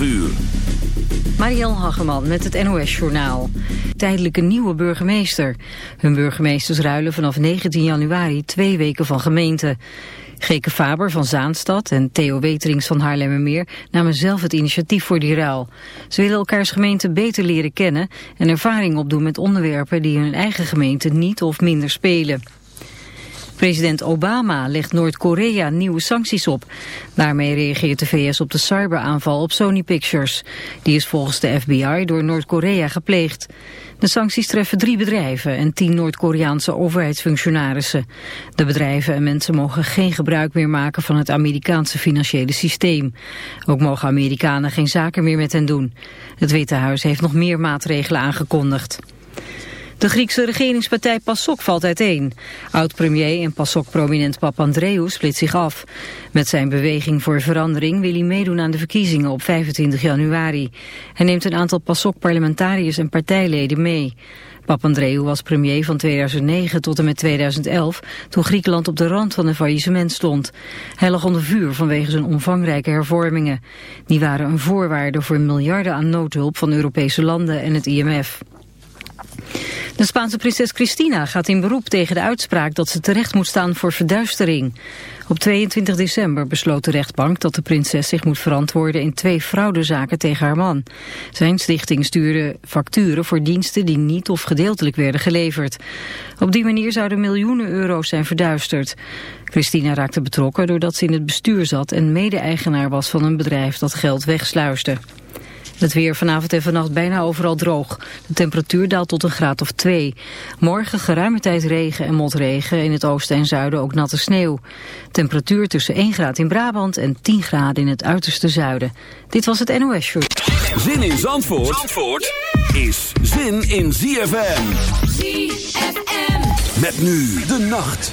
12 uur. Hageman met het NOS Journaal. Tijdelijke nieuwe burgemeester. Hun burgemeesters ruilen vanaf 19 januari twee weken van gemeente. Geke Faber van Zaanstad en Theo Weterings van Haarlemmermeer namen zelf het initiatief voor die ruil. Ze willen elkaars gemeente beter leren kennen en ervaring opdoen met onderwerpen die hun eigen gemeente niet of minder spelen. President Obama legt Noord-Korea nieuwe sancties op. Daarmee reageert de VS op de cyberaanval op Sony Pictures. Die is volgens de FBI door Noord-Korea gepleegd. De sancties treffen drie bedrijven en tien Noord-Koreaanse overheidsfunctionarissen. De bedrijven en mensen mogen geen gebruik meer maken van het Amerikaanse financiële systeem. Ook mogen Amerikanen geen zaken meer met hen doen. Het Witte Huis heeft nog meer maatregelen aangekondigd. De Griekse regeringspartij PASOK valt uiteen. Oud-premier en PASOK-prominent Papandreou split zich af. Met zijn beweging voor verandering wil hij meedoen aan de verkiezingen op 25 januari. Hij neemt een aantal PASOK-parlementariërs en partijleden mee. Papandreou was premier van 2009 tot en met 2011, toen Griekenland op de rand van een faillissement stond. Hij lag onder vuur vanwege zijn omvangrijke hervormingen. Die waren een voorwaarde voor miljarden aan noodhulp van Europese landen en het IMF. De Spaanse prinses Cristina gaat in beroep tegen de uitspraak dat ze terecht moet staan voor verduistering. Op 22 december besloot de rechtbank dat de prinses zich moet verantwoorden in twee fraudezaken tegen haar man. Zijn stichting stuurde facturen voor diensten die niet of gedeeltelijk werden geleverd. Op die manier zouden miljoenen euro's zijn verduisterd. Christina raakte betrokken doordat ze in het bestuur zat en mede-eigenaar was van een bedrijf dat geld wegsluisde. Het weer vanavond en vannacht bijna overal droog. De temperatuur daalt tot een graad of 2. Morgen geruime tijd regen en motregen. In het oosten en zuiden ook natte sneeuw. Temperatuur tussen 1 graad in Brabant en 10 graden in het uiterste zuiden. Dit was het NOS Show. Zin in Zandvoort, Zandvoort is zin in ZFM. ZFM. Met nu de nacht.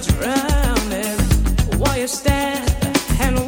drowning. while you stand and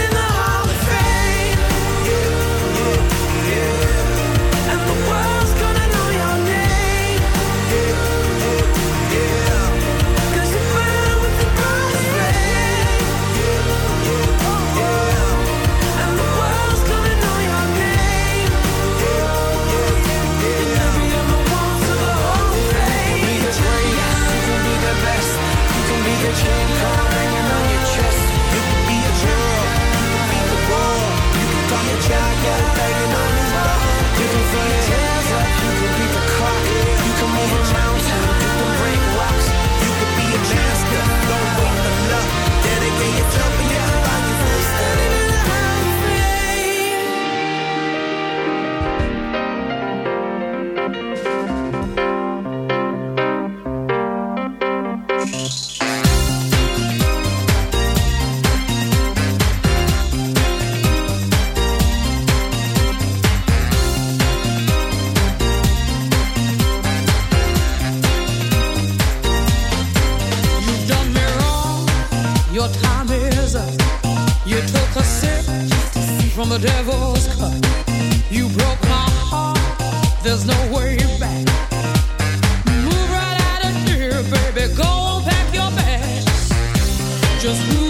just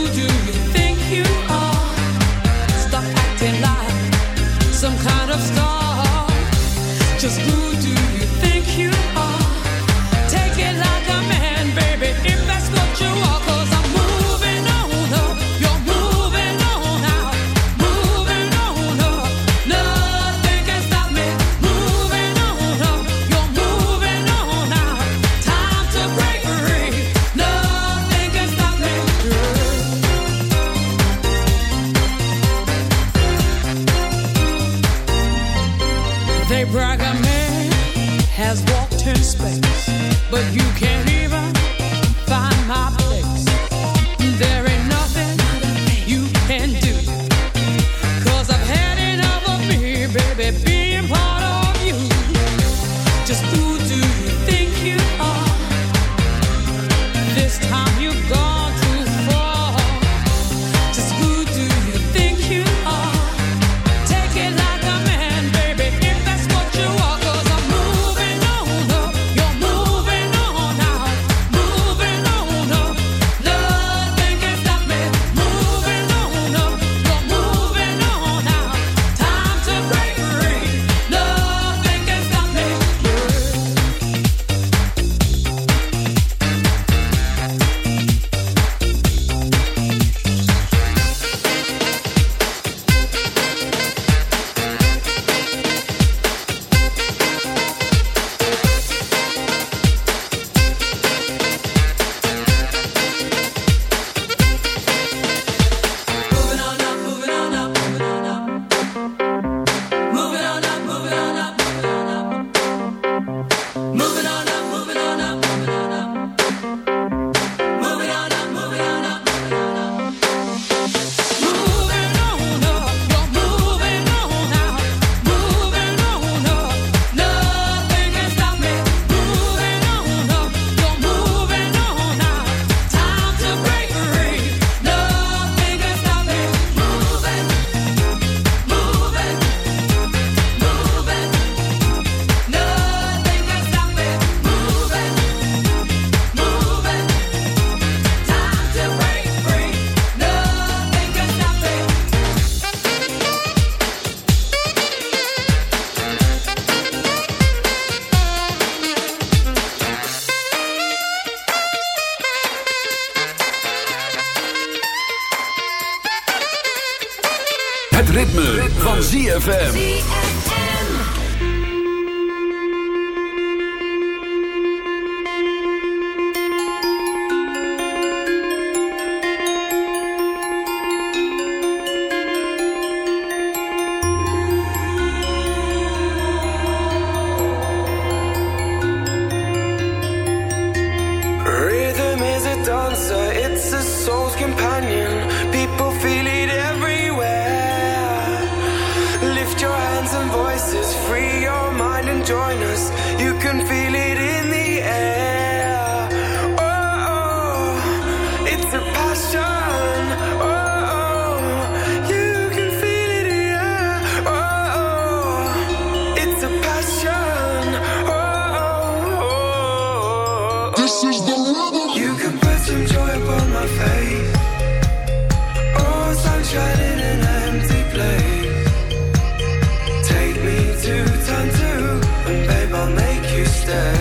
day.